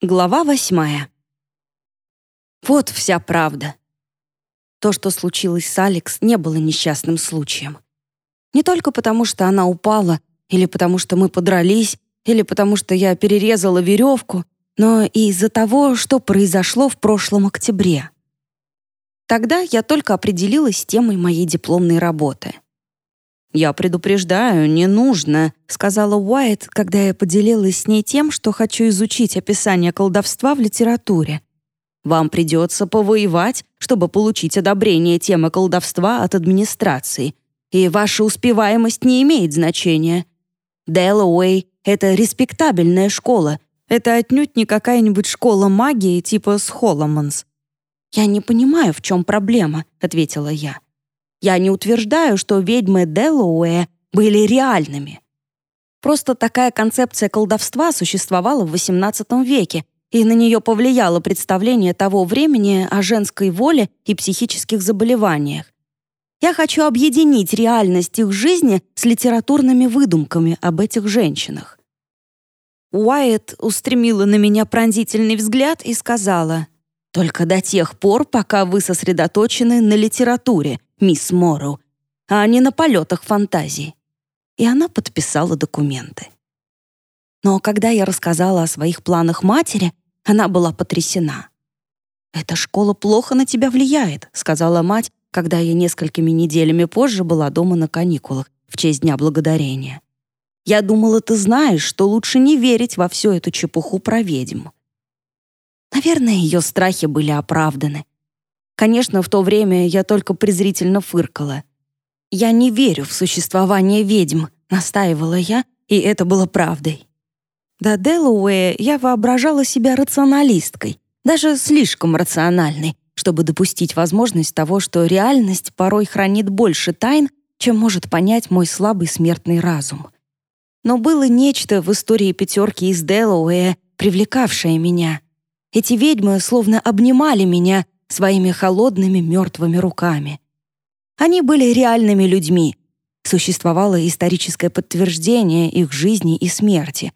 Глава восьмая. Вот вся правда. То, что случилось с Алекс, не было несчастным случаем. Не только потому, что она упала, или потому, что мы подрались, или потому, что я перерезала веревку, но и из-за того, что произошло в прошлом октябре. Тогда я только определилась с темой моей дипломной работы — «Я предупреждаю, не нужно», — сказала Уайт, когда я поделилась с ней тем, что хочу изучить описание колдовства в литературе. «Вам придется повоевать, чтобы получить одобрение темы колдовства от администрации, и ваша успеваемость не имеет значения. Дэллоуэй — это респектабельная школа, это отнюдь не какая-нибудь школа магии типа Схоломанс». «Я не понимаю, в чем проблема», — ответила я. Я не утверждаю, что ведьмы Делауэ были реальными. Просто такая концепция колдовства существовала в XVIII веке, и на нее повлияло представление того времени о женской воле и психических заболеваниях. Я хочу объединить реальность их жизни с литературными выдумками об этих женщинах. Уайт устремила на меня пронзительный взгляд и сказала, «Только до тех пор, пока вы сосредоточены на литературе, мисс Морроу, а не на полетах фантазий. И она подписала документы. Но когда я рассказала о своих планах матери, она была потрясена. «Эта школа плохо на тебя влияет», — сказала мать, когда я несколькими неделями позже была дома на каникулах в честь Дня Благодарения. «Я думала, ты знаешь, что лучше не верить во всю эту чепуху про ведьм». Наверное, ее страхи были оправданы. Конечно, в то время я только презрительно фыркала. «Я не верю в существование ведьм», — настаивала я, и это было правдой. До Делуэя я воображала себя рационалисткой, даже слишком рациональной, чтобы допустить возможность того, что реальность порой хранит больше тайн, чем может понять мой слабый смертный разум. Но было нечто в истории пятерки из Делуэя, привлекавшее меня. Эти ведьмы словно обнимали меня, своими холодными мертвыми руками. Они были реальными людьми. Существовало историческое подтверждение их жизни и смерти.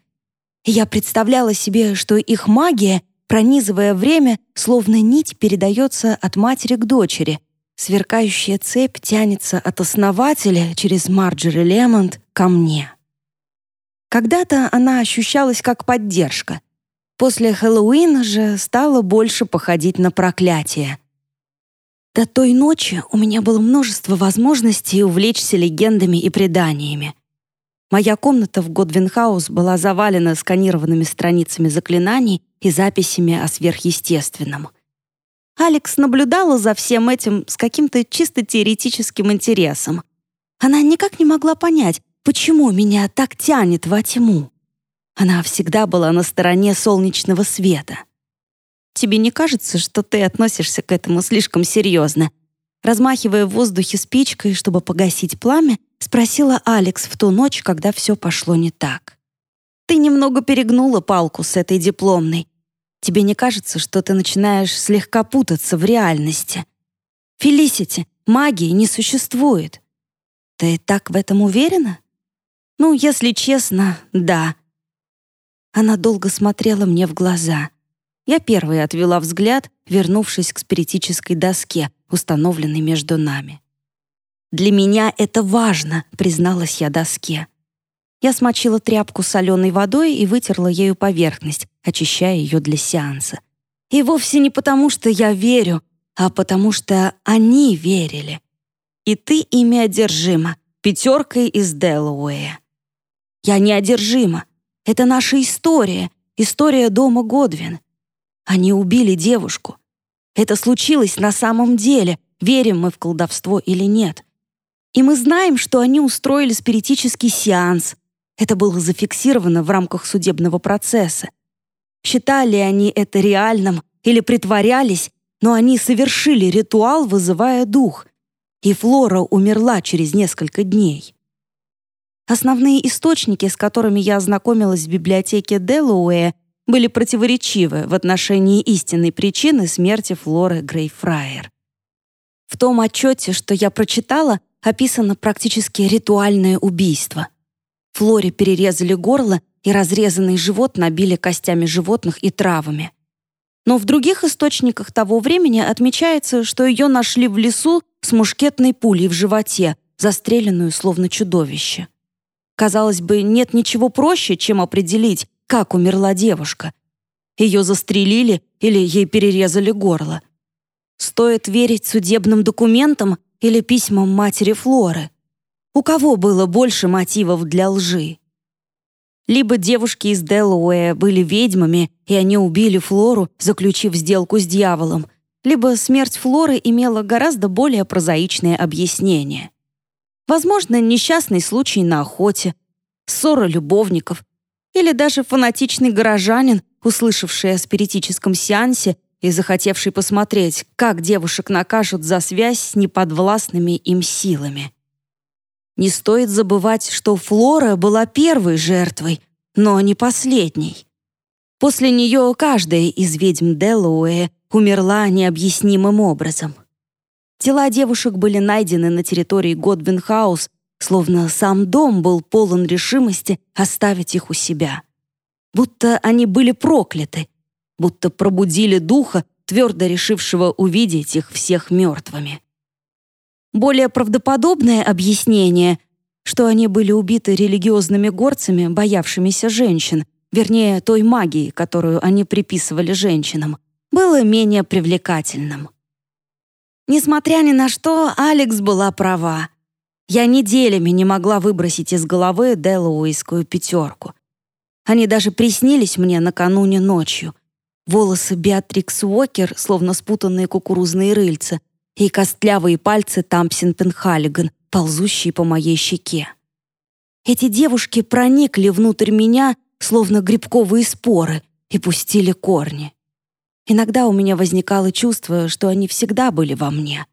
Я представляла себе, что их магия, пронизывая время, словно нить передается от матери к дочери. Сверкающая цепь тянется от основателя через Марджери Лемонт ко мне. Когда-то она ощущалась как поддержка — После Хэллоуина же стало больше походить на проклятие. До той ночи у меня было множество возможностей увлечься легендами и преданиями. Моя комната в Годвинхаус была завалена сканированными страницами заклинаний и записями о сверхъестественном. Алекс наблюдала за всем этим с каким-то чисто теоретическим интересом. Она никак не могла понять, почему меня так тянет во тьму. Она всегда была на стороне солнечного света. Тебе не кажется, что ты относишься к этому слишком серьезно? Размахивая в воздухе спичкой, чтобы погасить пламя, спросила Алекс в ту ночь, когда все пошло не так. Ты немного перегнула палку с этой дипломной. Тебе не кажется, что ты начинаешь слегка путаться в реальности? Фелисити, магии не существует. Ты так в этом уверена? Ну, если честно, да. Она долго смотрела мне в глаза. Я первой отвела взгляд, вернувшись к спиритической доске, установленной между нами. «Для меня это важно», — призналась я доске. Я смочила тряпку соленой водой и вытерла ею поверхность, очищая ее для сеанса. И вовсе не потому, что я верю, а потому что они верили. И ты ими одержима, пятеркой из Делауэя. Я не одержима, это наша история, история дома Годвин. Они убили девушку. Это случилось на самом деле, верим мы в колдовство или нет. И мы знаем, что они устроили спиритический сеанс. Это было зафиксировано в рамках судебного процесса. Считали они это реальным или притворялись, но они совершили ритуал, вызывая дух. И Флора умерла через несколько дней. Основные источники, с которыми я ознакомилась в библиотеке Делуэя, были противоречивы в отношении истинной причины смерти Флоры Грейфрайер. В том отчете, что я прочитала, описано практически ритуальное убийство. Флоре перерезали горло и разрезанный живот набили костями животных и травами. Но в других источниках того времени отмечается, что ее нашли в лесу с мушкетной пулей в животе, застреленную словно чудовище. Казалось бы, нет ничего проще, чем определить, как умерла девушка. Ее застрелили или ей перерезали горло. Стоит верить судебным документам или письмам матери Флоры. У кого было больше мотивов для лжи? Либо девушки из Делауэя были ведьмами, и они убили Флору, заключив сделку с дьяволом, либо смерть Флоры имела гораздо более прозаичное объяснение. Возможно, несчастный случай на охоте, ссора любовников или даже фанатичный горожанин, услышавший о спиритическом сеансе и захотевший посмотреть, как девушек накажут за связь с неподвластными им силами. Не стоит забывать, что Флора была первой жертвой, но не последней. После нее каждая из ведьм Делуэя умерла необъяснимым образом. Тела девушек были найдены на территории Годвинхаус, словно сам дом был полон решимости оставить их у себя. Будто они были прокляты, будто пробудили духа, твердо решившего увидеть их всех мертвыми. Более правдоподобное объяснение, что они были убиты религиозными горцами, боявшимися женщин, вернее, той магии, которую они приписывали женщинам, было менее привлекательным. Несмотря ни на что, Алекс была права. Я неделями не могла выбросить из головы Делауэйскую пятерку. Они даже приснились мне накануне ночью. Волосы Беатрикс Уокер, словно спутанные кукурузные рыльца, и костлявые пальцы Тампсин Пенхаллиган, ползущие по моей щеке. Эти девушки проникли внутрь меня, словно грибковые споры, и пустили корни. Иногда у меня возникало чувство, что они всегда были во мне.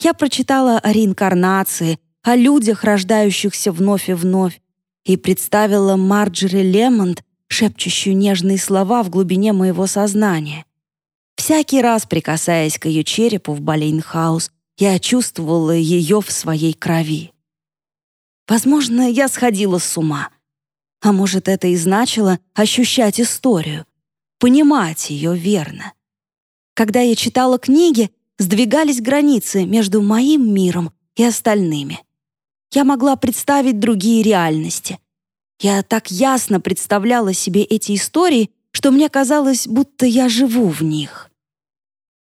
Я прочитала о реинкарнации, о людях, рождающихся вновь и вновь, и представила Марджери Лемонт, шепчущую нежные слова в глубине моего сознания. Всякий раз, прикасаясь к ее черепу в Болейнхаус, я чувствовала ее в своей крови. Возможно, я сходила с ума. А может, это и значило ощущать историю, понимать ее верно. Когда я читала книги, сдвигались границы между моим миром и остальными. Я могла представить другие реальности. Я так ясно представляла себе эти истории, что мне казалось, будто я живу в них.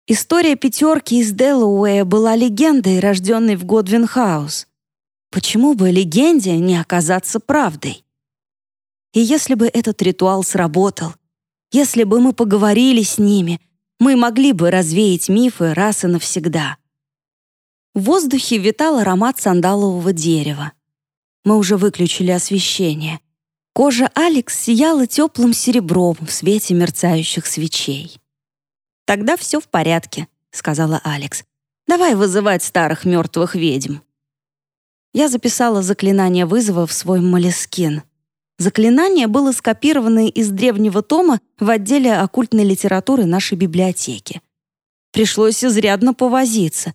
История пятерки из Делауэя была легендой, рожденной в Годвинхаус. Почему бы легенде не оказаться правдой? И если бы этот ритуал сработал, если бы мы поговорили с ними, мы могли бы развеять мифы раз и навсегда. В воздухе витал аромат сандалового дерева. Мы уже выключили освещение. Кожа Алекс сияла теплым серебром в свете мерцающих свечей. «Тогда все в порядке», — сказала Алекс. «Давай вызывать старых мертвых ведьм». Я записала заклинание вызова в свой молескин. Заклинание было скопировано из древнего тома в отделе оккультной литературы нашей библиотеки. Пришлось изрядно повозиться.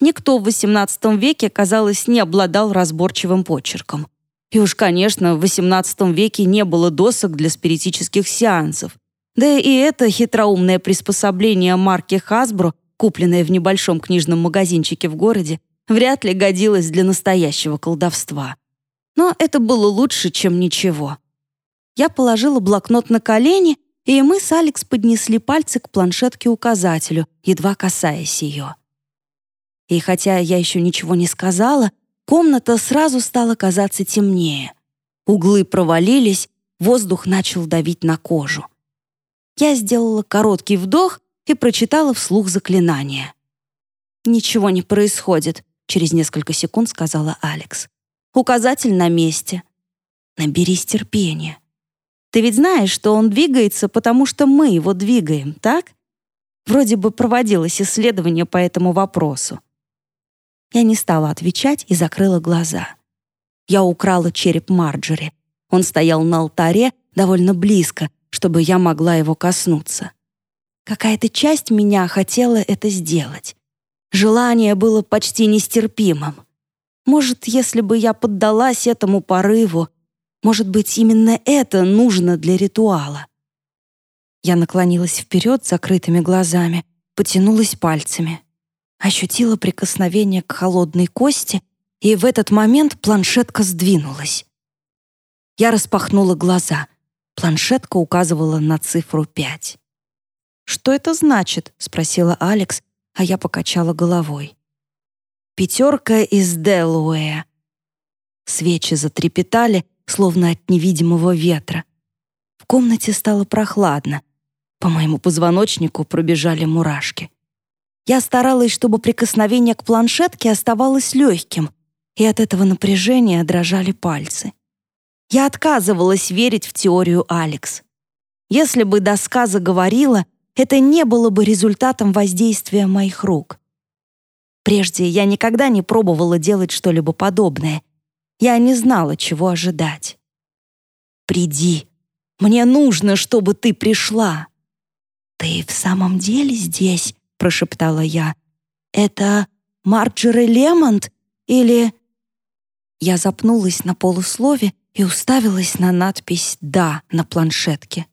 Никто в XVIII веке, казалось, не обладал разборчивым почерком. И уж, конечно, в XVIII веке не было досок для спиритических сеансов. Да и это хитроумное приспособление марки Hasbro, купленное в небольшом книжном магазинчике в городе, вряд ли годилось для настоящего колдовства. Но это было лучше, чем ничего. Я положила блокнот на колени, и мы с Алекс поднесли пальцы к планшетке-указателю, едва касаясь ее. И хотя я еще ничего не сказала, комната сразу стала казаться темнее. Углы провалились, воздух начал давить на кожу. Я сделала короткий вдох и прочитала вслух заклинание. «Ничего не происходит», — через несколько секунд сказала Алекс. «Указатель на месте. Наберись терпения. Ты ведь знаешь, что он двигается, потому что мы его двигаем, так? Вроде бы проводилось исследование по этому вопросу». Я не стала отвечать и закрыла глаза. Я украла череп Марджери. Он стоял на алтаре довольно близко, чтобы я могла его коснуться. Какая-то часть меня хотела это сделать. Желание было почти нестерпимым. Может, если бы я поддалась этому порыву, Может быть, именно это нужно для ритуала? Я наклонилась вперед закрытыми глазами, потянулась пальцами. Ощутила прикосновение к холодной кости, и в этот момент планшетка сдвинулась. Я распахнула глаза. Планшетка указывала на цифру пять. «Что это значит?» — спросила Алекс, а я покачала головой. «Пятерка из Делуэя». Свечи затрепетали, словно от невидимого ветра. В комнате стало прохладно. По моему позвоночнику пробежали мурашки. Я старалась, чтобы прикосновение к планшетке оставалось легким, и от этого напряжения дрожали пальцы. Я отказывалась верить в теорию Алекс. Если бы доска заговорила, это не было бы результатом воздействия моих рук. Прежде я никогда не пробовала делать что-либо подобное. Я не знала, чего ожидать. «Приди. Мне нужно, чтобы ты пришла». «Ты в самом деле здесь?» — прошептала я. «Это Марджери Лемонт или...» Я запнулась на полуслове и уставилась на надпись «Да» на планшетке.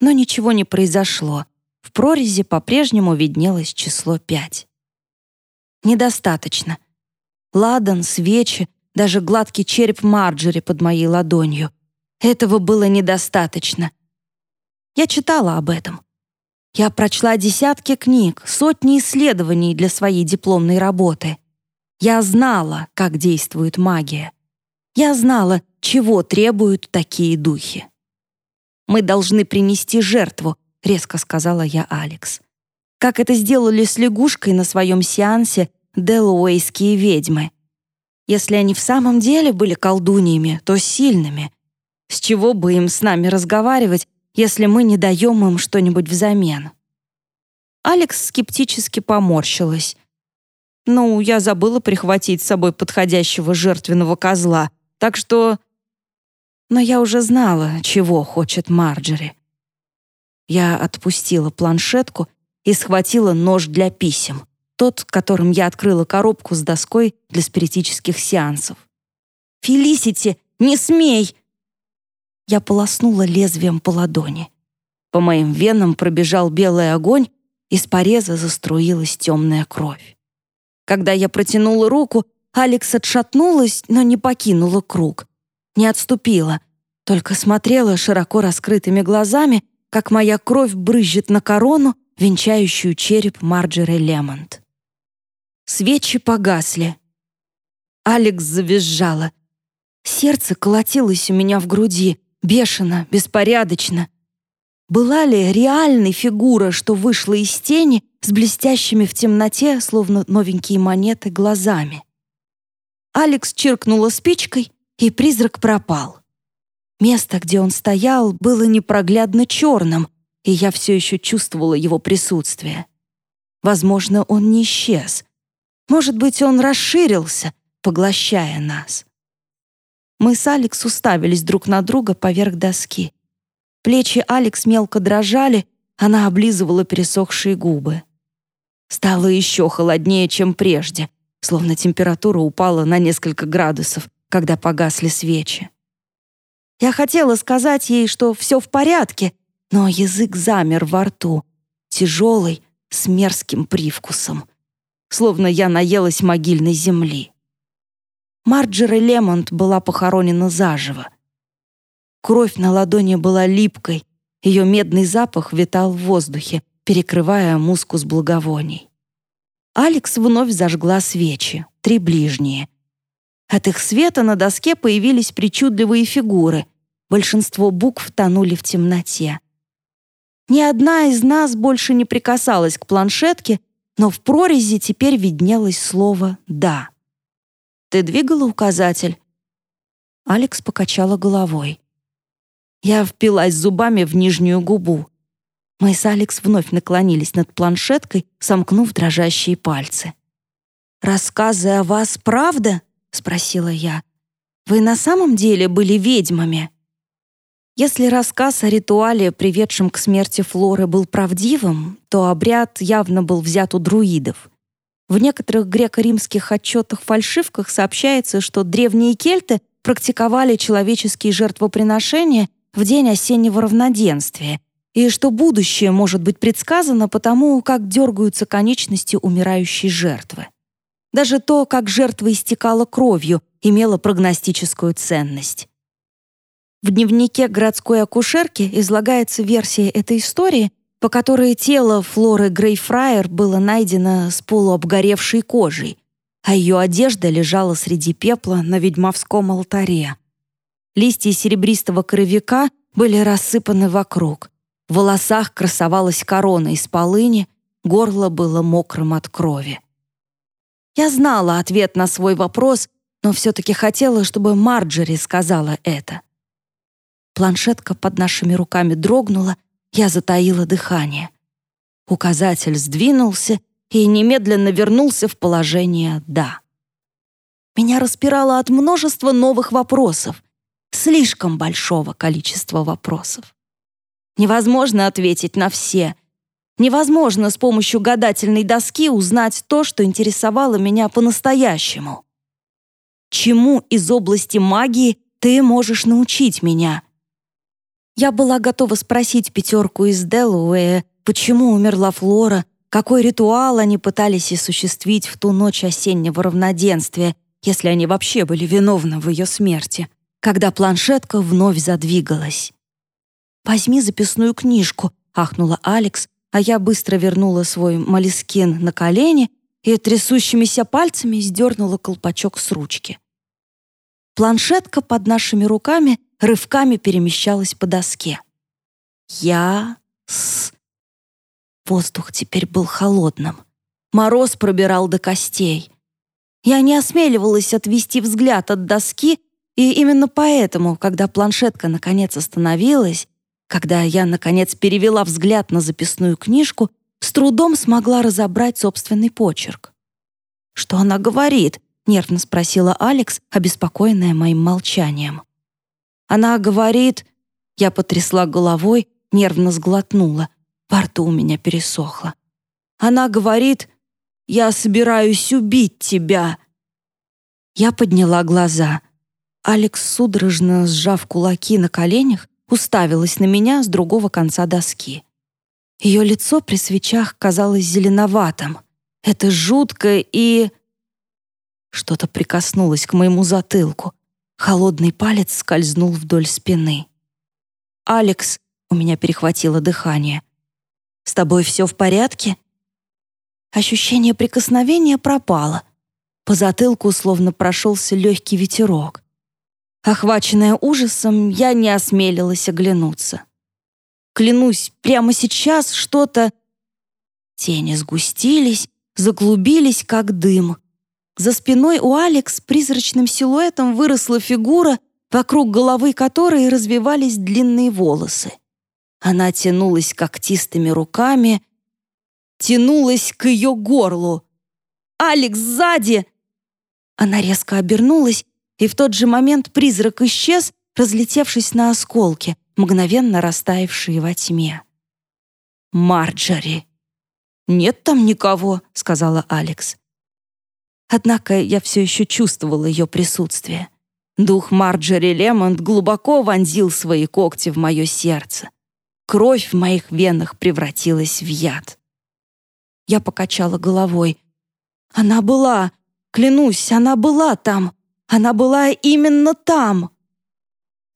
Но ничего не произошло. В прорези по-прежнему виднелось число пять. Недостаточно. Ладан, свечи, даже гладкий череп Марджери под моей ладонью. Этого было недостаточно. Я читала об этом. Я прочла десятки книг, сотни исследований для своей дипломной работы. Я знала, как действует магия. Я знала, чего требуют такие духи. «Мы должны принести жертву», — резко сказала я Алекс. «Как это сделали с лягушкой на своем сеансе делуэйские ведьмы. Если они в самом деле были колдуньями, то сильными. С чего бы им с нами разговаривать, если мы не даем им что-нибудь взамен?» Алекс скептически поморщилась. «Ну, я забыла прихватить с собой подходящего жертвенного козла, так что...» Но я уже знала, чего хочет Марджери. Я отпустила планшетку и схватила нож для писем, тот, которым я открыла коробку с доской для спиритических сеансов. «Фелисити, не смей!» Я полоснула лезвием по ладони. По моим венам пробежал белый огонь, из пореза заструилась темная кровь. Когда я протянула руку, Алекс отшатнулась, но не покинула круг. Не отступила, только смотрела широко раскрытыми глазами, как моя кровь брызжет на корону, венчающую череп Марджери Лемонт. Свечи погасли. Алекс завизжала. Сердце колотилось у меня в груди, бешено, беспорядочно. Была ли реальной фигура, что вышла из тени с блестящими в темноте, словно новенькие монеты, глазами? Алекс чиркнула спичкой, и призрак пропал. Место, где он стоял, было непроглядно черным, и я все еще чувствовала его присутствие. Возможно, он не исчез. Может быть, он расширился, поглощая нас. Мы с Алекс уставились друг на друга поверх доски. Плечи Алекс мелко дрожали, она облизывала пересохшие губы. Стало еще холоднее, чем прежде словно температура упала на несколько градусов, когда погасли свечи. Я хотела сказать ей, что все в порядке, но язык замер во рту, тяжелый, с мерзким привкусом, словно я наелась могильной земли. Марджери Лемонт была похоронена заживо. Кровь на ладони была липкой, ее медный запах витал в воздухе, перекрывая мускус благовоний. Алекс вновь зажгла свечи, три ближние. От их света на доске появились причудливые фигуры. Большинство букв тонули в темноте. Ни одна из нас больше не прикасалась к планшетке, но в прорези теперь виднелось слово «да». «Ты двигала указатель?» Алекс покачала головой. Я впилась зубами в нижнюю губу. Мы с Алекс вновь наклонились над планшеткой, сомкнув дрожащие пальцы. «Рассказы о вас правда?» — спросила я. «Вы на самом деле были ведьмами?» Если рассказ о ритуале, приведшем к смерти Флоры, был правдивым, то обряд явно был взят у друидов. В некоторых греко-римских отчетах-фальшивках сообщается, что древние кельты практиковали человеческие жертвоприношения в день осеннего равноденствия, и что будущее может быть предсказано потому, как дергаются конечности умирающей жертвы. Даже то, как жертва истекала кровью, имело прогностическую ценность. В дневнике городской акушерки излагается версия этой истории, по которой тело Флоры Грейфрайер было найдено с полуобгоревшей кожей, а ее одежда лежала среди пепла на ведьмовском алтаре. Листья серебристого коровика были рассыпаны вокруг. В волосах красовалась корона из полыни, горло было мокрым от крови. Я знала ответ на свой вопрос, но все-таки хотела, чтобы Марджери сказала это. Планшетка под нашими руками дрогнула, я затаила дыхание. Указатель сдвинулся и немедленно вернулся в положение «да». Меня распирало от множества новых вопросов, слишком большого количества вопросов. Невозможно ответить на все. Невозможно с помощью гадательной доски узнать то, что интересовало меня по-настоящему. Чему из области магии ты можешь научить меня? Я была готова спросить пятерку из Делуэя, почему умерла Флора, какой ритуал они пытались осуществить в ту ночь осеннего равноденствия, если они вообще были виновны в ее смерти, когда планшетка вновь задвигалась. «Возьми записную книжку», — ахнула Алекс, а я быстро вернула свой молескин на колени и трясущимися пальцами сдернула колпачок с ручки. Планшетка под нашими руками рывками перемещалась по доске. Я с... Воздух теперь был холодным. Мороз пробирал до костей. Я не осмеливалась отвести взгляд от доски, и именно поэтому, когда планшетка наконец остановилась, когда я, наконец, перевела взгляд на записную книжку, с трудом смогла разобрать собственный почерк. «Что она говорит?» — нервно спросила Алекс, обеспокоенная моим молчанием. Она говорит... Я потрясла головой, нервно сглотнула. Во рту у меня пересохло. Она говорит, «Я собираюсь убить тебя». Я подняла глаза. Алекс, судорожно сжав кулаки на коленях, уставилась на меня с другого конца доски. Ее лицо при свечах казалось зеленоватым. Это жутко и... Что-то прикоснулось к моему затылку. Холодный палец скользнул вдоль спины. «Алекс», — у меня перехватило дыхание, — «с тобой все в порядке?» Ощущение прикосновения пропало. По затылку словно прошелся легкий ветерок. Охваченная ужасом, я не осмелилась оглянуться. Клянусь, прямо сейчас что-то... Тени сгустились, заглубились, как дым — за спиной у Алекс призрачным силуэтом выросла фигура, вокруг головы которой развивались длинные волосы. Она тянулась когтистыми руками, тянулась к ее горлу. «Алекс, сзади!» Она резко обернулась, и в тот же момент призрак исчез, разлетевшись на осколки, мгновенно растаявшие во тьме. «Марджори!» «Нет там никого», — сказала Алекс. Однако я все еще чувствовала ее присутствие. Дух Марджери Лемонт глубоко вонзил свои когти в мое сердце. Кровь в моих венах превратилась в яд. Я покачала головой. Она была, клянусь, она была там. Она была именно там.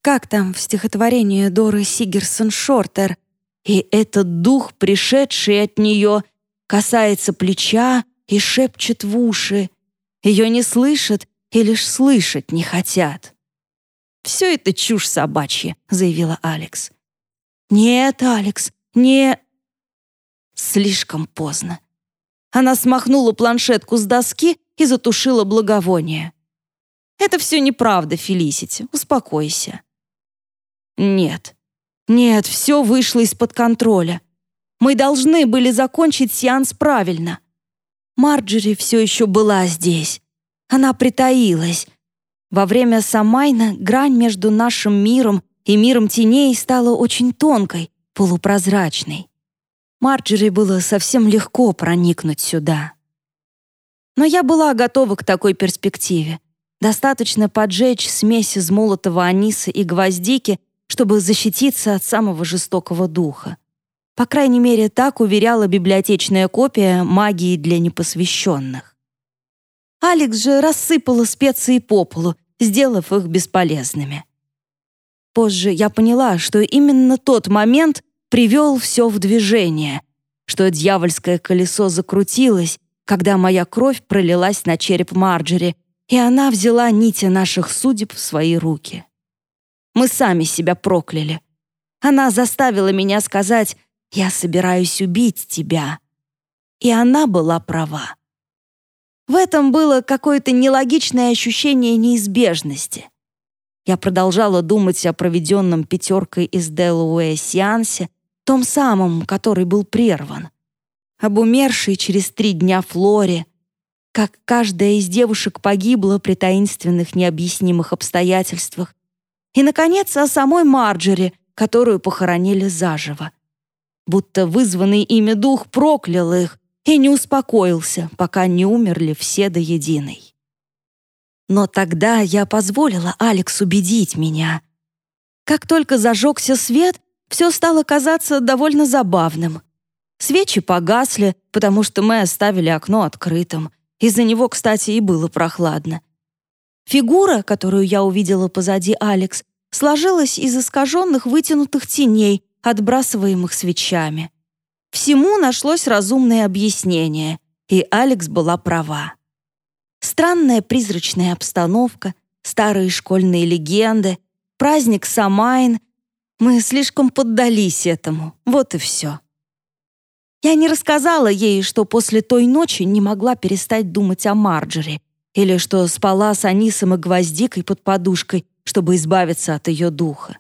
Как там в стихотворении Доры Сигерсон Шортер? И этот дух, пришедший от нее, касается плеча и шепчет в уши — ее не слышат и лишь слышать не хотят. «Все это чушь собачья», — заявила Алекс. «Нет, Алекс, не...» Слишком поздно. Она смахнула планшетку с доски и затушила благовоние. «Это все неправда, Фелисити, успокойся». «Нет, нет, все вышло из-под контроля. Мы должны были закончить сеанс правильно. Марджери все еще была здесь. Она притаилась. Во время Самайна грань между нашим миром и миром теней стала очень тонкой, полупрозрачной. Марджери было совсем легко проникнуть сюда. Но я была готова к такой перспективе. Достаточно поджечь смесь из молотого аниса и гвоздики, чтобы защититься от самого жестокого духа. По крайней мере, так уверяла библиотечная копия магии для непосвященных. Алекс же рассыпала специи по полу, сделав их бесполезными. Позже я поняла, что именно тот момент привел все в движение, что дьявольское колесо закрутилось, когда моя кровь пролилась на череп Марджери, и она взяла нити наших судеб в свои руки. Мы сами себя прокляли. Она заставила меня сказать «Я собираюсь убить тебя». И она была права. В этом было какое-то нелогичное ощущение неизбежности. Я продолжала думать о проведенном пятеркой из Делуэя сеансе, том самом, который был прерван, об умершей через три дня Флоре, как каждая из девушек погибла при таинственных необъяснимых обстоятельствах, и, наконец, о самой Марджери, которую похоронили заживо. Будто вызванный ими дух проклял их и не успокоился, пока не умерли все до единой. Но тогда я позволила Алекс убедить меня. Как только зажегся свет, все стало казаться довольно забавным. Свечи погасли, потому что мы оставили окно открытым — из-за него, кстати, и было прохладно. Фигура, которую я увидела позади Алекс, сложилась из искаженных вытянутых теней, отбрасываемых свечами. Всему нашлось разумное объяснение, и Алекс была права. Странная призрачная обстановка, старые школьные легенды, праздник Самайн. Мы слишком поддались этому, вот и все. Я не рассказала ей, что после той ночи не могла перестать думать о Марджери, или что спала с Анисом и гвоздикой под подушкой, чтобы избавиться от ее духа.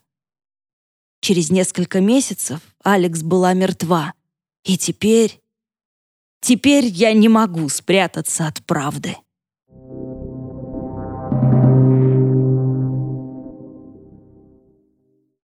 Через несколько месяцев Алекс была мертва. И теперь... Теперь я не могу спрятаться от правды. Thank you.